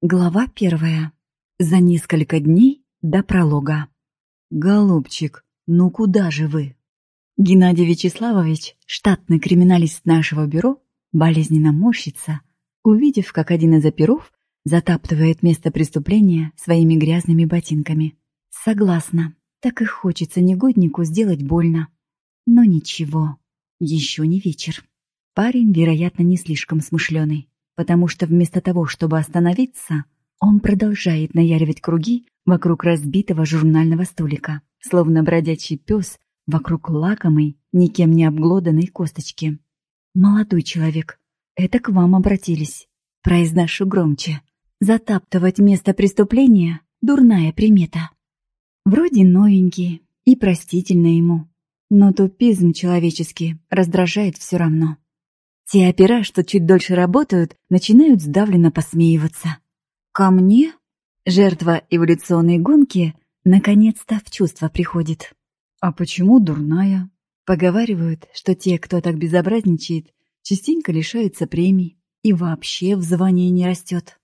Глава первая. За несколько дней до пролога. «Голубчик, ну куда же вы?» Геннадий Вячеславович, штатный криминалист нашего бюро, болезненно морщится, увидев, как один из оперов затаптывает место преступления своими грязными ботинками. Согласна, так и хочется негоднику сделать больно. Но ничего, еще не вечер. Парень, вероятно, не слишком смышленый потому что вместо того, чтобы остановиться, он продолжает наяривать круги вокруг разбитого журнального столика, словно бродячий пес вокруг лакомой, никем не обглоданной косточки. «Молодой человек, это к вам обратились. Произношу громче. Затаптывать место преступления — дурная примета. Вроде новенький и простительно ему, но тупизм человеческий раздражает все равно. Те опера, что чуть дольше работают, начинают сдавленно посмеиваться. Ко мне жертва эволюционной гонки наконец-то в чувство приходит. А почему дурная? Поговаривают, что те, кто так безобразничает, частенько лишаются премий и вообще в звании не растет.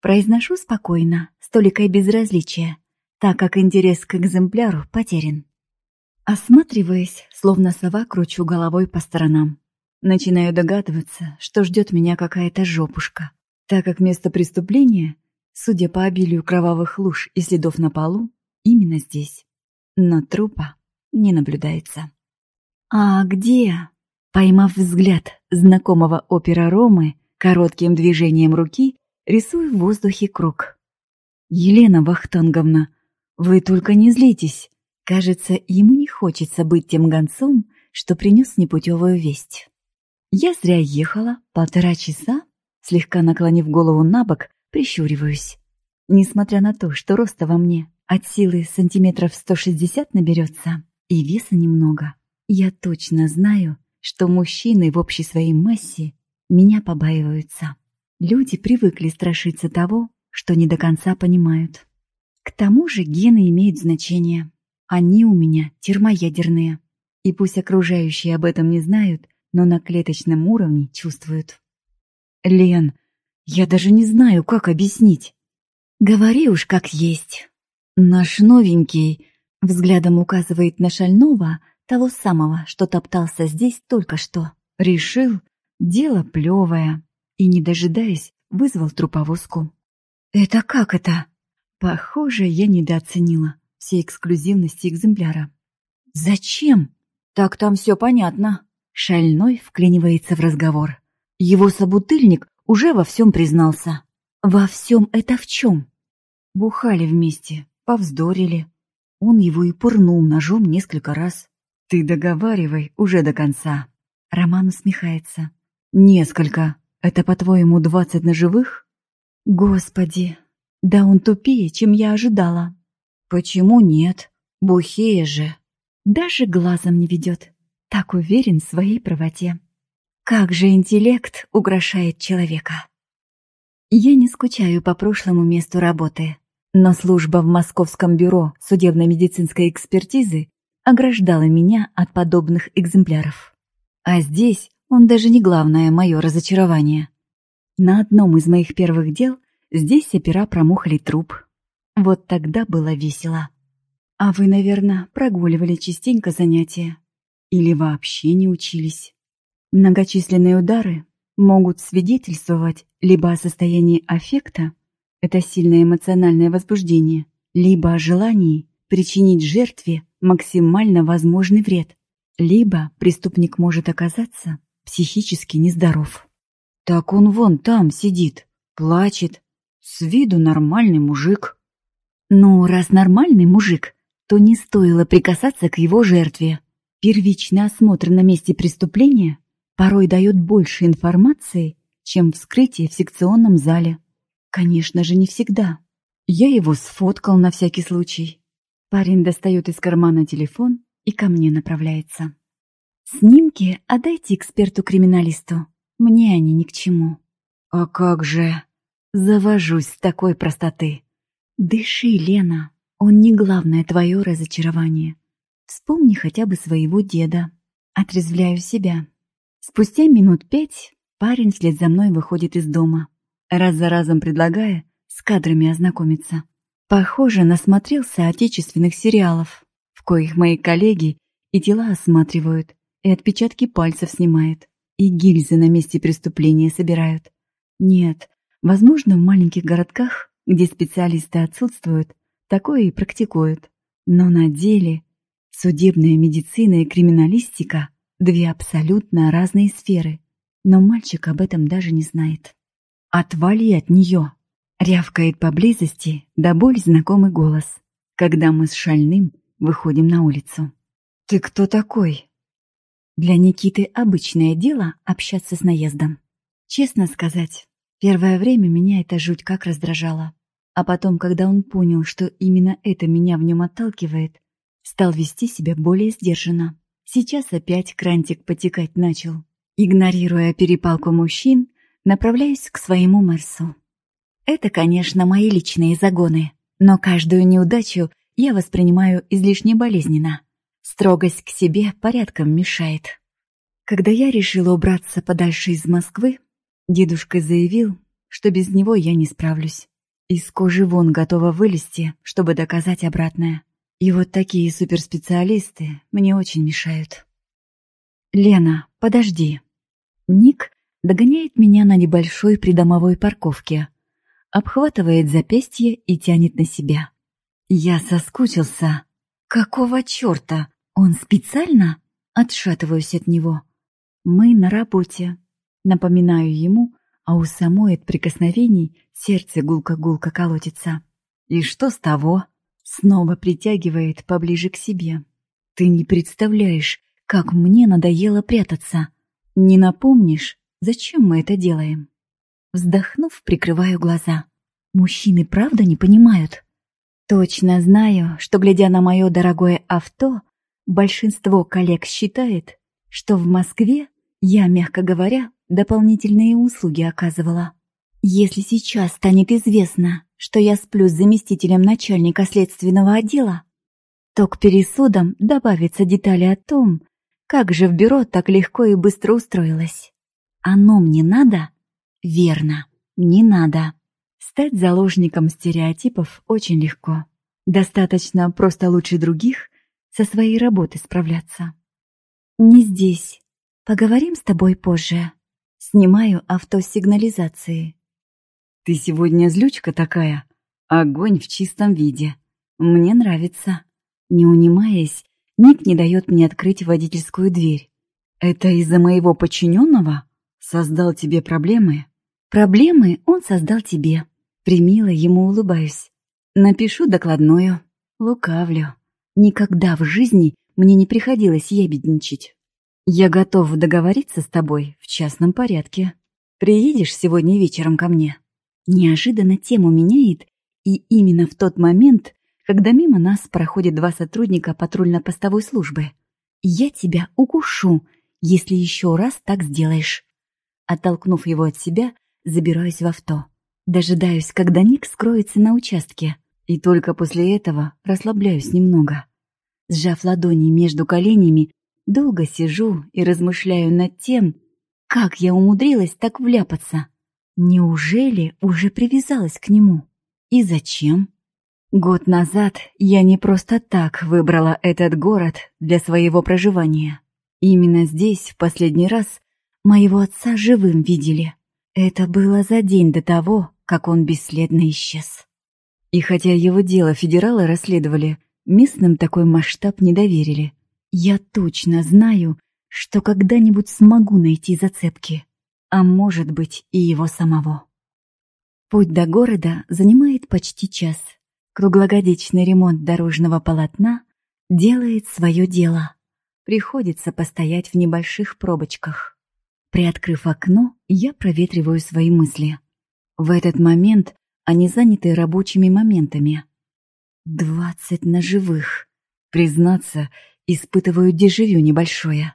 Произношу спокойно, с толикой безразличия, так как интерес к экземпляру потерян. Осматриваясь, словно сова, кручу головой по сторонам. Начинаю догадываться, что ждет меня какая-то жопушка, так как место преступления, судя по обилию кровавых луж и следов на полу, именно здесь. Но трупа не наблюдается. «А где?» Поймав взгляд знакомого опера Ромы, коротким движением руки рисую в воздухе круг. «Елена Вахтанговна, вы только не злитесь. Кажется, ему не хочется быть тем гонцом, что принес непутевую весть». Я зря ехала полтора часа, слегка наклонив голову на бок, прищуриваюсь. Несмотря на то, что роста во мне от силы сантиметров 160 наберется и веса немного, я точно знаю, что мужчины в общей своей массе меня побаиваются. Люди привыкли страшиться того, что не до конца понимают. К тому же гены имеют значение. Они у меня термоядерные. И пусть окружающие об этом не знают, но на клеточном уровне чувствуют. «Лен, я даже не знаю, как объяснить». «Говори уж как есть». «Наш новенький», — взглядом указывает на шального, того самого, что топтался здесь только что. Решил, дело плевое, и, не дожидаясь, вызвал труповозку. «Это как это?» Похоже, я недооценила все эксклюзивности экземпляра. «Зачем?» «Так там все понятно», Шальной вклинивается в разговор. Его собутыльник уже во всем признался. Во всем это в чем? Бухали вместе, повздорили. Он его и пырнул ножом несколько раз. «Ты договаривай уже до конца». Роман усмехается. «Несколько. Это, по-твоему, двадцать ножевых?» «Господи, да он тупее, чем я ожидала». «Почему нет? Бухее же». Даже глазом не ведет так уверен в своей правоте. Как же интеллект украшает человека. Я не скучаю по прошлому месту работы, но служба в Московском бюро судебно-медицинской экспертизы ограждала меня от подобных экземпляров. А здесь он даже не главное мое разочарование. На одном из моих первых дел здесь опера промухали труп. Вот тогда было весело. А вы, наверное, прогуливали частенько занятия. Или вообще не учились. Многочисленные удары могут свидетельствовать либо о состоянии аффекта, это сильное эмоциональное возбуждение, либо о желании причинить жертве максимально возможный вред, либо преступник может оказаться психически нездоров. Так он вон там сидит, плачет, с виду нормальный мужик. Ну, раз нормальный мужик, то не стоило прикасаться к его жертве. Первичный осмотр на месте преступления порой дает больше информации, чем вскрытие в секционном зале. Конечно же, не всегда. Я его сфоткал на всякий случай. Парень достает из кармана телефон и ко мне направляется. Снимки отдайте эксперту-криминалисту. Мне они ни к чему. А как же? Завожусь с такой простоты. Дыши, Лена. Он не главное твое разочарование. Вспомни хотя бы своего деда. Отрезвляю себя. Спустя минут пять парень вслед за мной выходит из дома, раз за разом предлагая с кадрами ознакомиться. Похоже, насмотрелся отечественных сериалов, в коих мои коллеги и тела осматривают, и отпечатки пальцев снимают, и гильзы на месте преступления собирают. Нет, возможно, в маленьких городках, где специалисты отсутствуют, такое и практикуют. Но на деле судебная медицина и криминалистика — две абсолютно разные сферы. Но мальчик об этом даже не знает. «Отвали от нее!» — рявкает поблизости до боли знакомый голос, когда мы с Шальным выходим на улицу. «Ты кто такой?» Для Никиты обычное дело общаться с наездом. Честно сказать, первое время меня это жуть как раздражало. А потом, когда он понял, что именно это меня в нем отталкивает, стал вести себя более сдержанно. Сейчас опять крантик потекать начал. Игнорируя перепалку мужчин, направляюсь к своему Мерсу. Это, конечно, мои личные загоны, но каждую неудачу я воспринимаю излишне болезненно. Строгость к себе порядком мешает. Когда я решила убраться подальше из Москвы, дедушка заявил, что без него я не справлюсь. Из кожи вон готова вылезти, чтобы доказать обратное. И вот такие суперспециалисты мне очень мешают. «Лена, подожди», Ник догоняет меня на небольшой придомовой парковке, обхватывает запястье и тянет на себя. Я соскучился. Какого черта? Он специально? Отшатываюсь от него. Мы на работе. Напоминаю ему, а у самой от прикосновений сердце гулко-гулко колотится. И что с того? Снова притягивает поближе к себе. Ты не представляешь, как мне надоело прятаться. Не напомнишь, зачем мы это делаем? Вздохнув, прикрываю глаза. Мужчины правда не понимают? Точно знаю, что, глядя на мое дорогое авто, большинство коллег считает, что в Москве я, мягко говоря, дополнительные услуги оказывала. Если сейчас станет известно, что я сплю с заместителем начальника следственного отдела, то к пересудам добавятся детали о том, как же в бюро так легко и быстро устроилась? Оно мне надо? Верно, не надо. Стать заложником стереотипов очень легко. Достаточно просто лучше других со своей работой справляться. Не здесь. Поговорим с тобой позже. Снимаю автосигнализации. Ты сегодня злючка такая. Огонь в чистом виде. Мне нравится. Не унимаясь, Ник не дает мне открыть водительскую дверь. Это из-за моего подчиненного? Создал тебе проблемы? Проблемы он создал тебе. Примила ему улыбаюсь. Напишу докладную. Лукавлю. Никогда в жизни мне не приходилось ябедничать. Я готов договориться с тобой в частном порядке. Приедешь сегодня вечером ко мне? Неожиданно тему меняет, и именно в тот момент когда мимо нас проходят два сотрудника патрульно-постовой службы. «Я тебя укушу, если еще раз так сделаешь». Оттолкнув его от себя, забираюсь в авто. Дожидаюсь, когда Ник скроется на участке, и только после этого расслабляюсь немного. Сжав ладони между коленями, долго сижу и размышляю над тем, как я умудрилась так вляпаться. Неужели уже привязалась к нему? И зачем? Год назад я не просто так выбрала этот город для своего проживания. Именно здесь в последний раз моего отца живым видели. Это было за день до того, как он бесследно исчез. И хотя его дело федералы расследовали, местным такой масштаб не доверили. Я точно знаю, что когда-нибудь смогу найти зацепки, а может быть и его самого. Путь до города занимает почти час — Круглогодичный ремонт дорожного полотна делает свое дело. Приходится постоять в небольших пробочках. Приоткрыв окно, я проветриваю свои мысли. В этот момент они заняты рабочими моментами. Двадцать ножевых. Признаться, испытываю дежавю небольшое.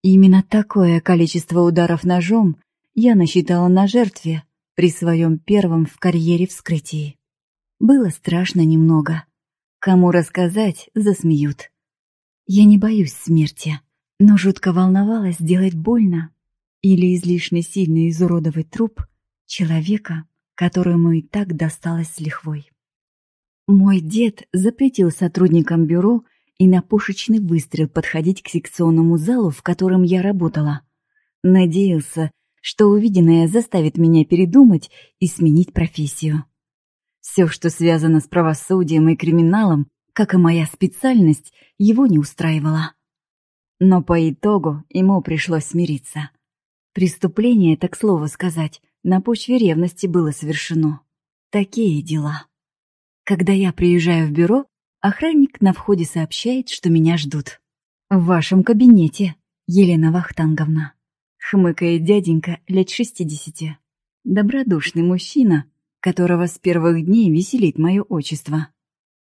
Именно такое количество ударов ножом я насчитала на жертве при своем первом в карьере вскрытии. Было страшно немного. Кому рассказать, засмеют. Я не боюсь смерти, но жутко волновалась сделать больно или излишне сильно изуродовать труп человека, которому и так досталось с лихвой. Мой дед запретил сотрудникам бюро и на пушечный выстрел подходить к секционному залу, в котором я работала. Надеялся, что увиденное заставит меня передумать и сменить профессию. Все, что связано с правосудием и криминалом, как и моя специальность, его не устраивало. Но по итогу ему пришлось смириться. Преступление, так слово сказать, на почве ревности было совершено. Такие дела. Когда я приезжаю в бюро, охранник на входе сообщает, что меня ждут. «В вашем кабинете, Елена Вахтанговна», — хмыкает дяденька лет шестидесяти. Добродушный мужчина, которого с первых дней веселит мое отчество.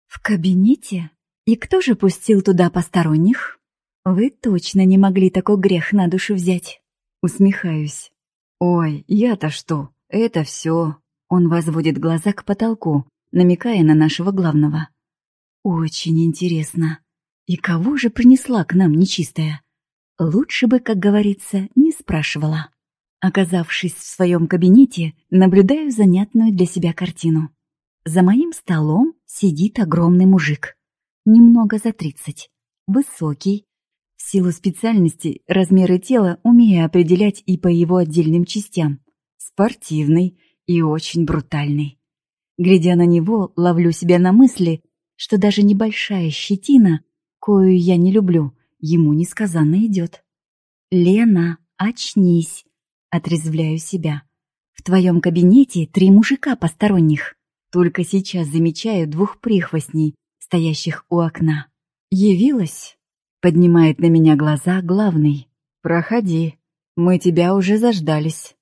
«В кабинете? И кто же пустил туда посторонних?» «Вы точно не могли такой грех на душу взять». Усмехаюсь. «Ой, я-то что? Это все. Он возводит глаза к потолку, намекая на нашего главного. «Очень интересно. И кого же принесла к нам нечистая? Лучше бы, как говорится, не спрашивала». Оказавшись в своем кабинете, наблюдаю занятную для себя картину. За моим столом сидит огромный мужик. Немного за тридцать. Высокий. В силу специальности размеры тела умею определять и по его отдельным частям. Спортивный и очень брутальный. Глядя на него, ловлю себя на мысли, что даже небольшая щетина, кою я не люблю, ему несказанно идет. «Лена, очнись!» Отрезвляю себя. В твоем кабинете три мужика посторонних. Только сейчас замечаю двух прихвостней, стоящих у окна. Явилась? Поднимает на меня глаза главный. Проходи, мы тебя уже заждались.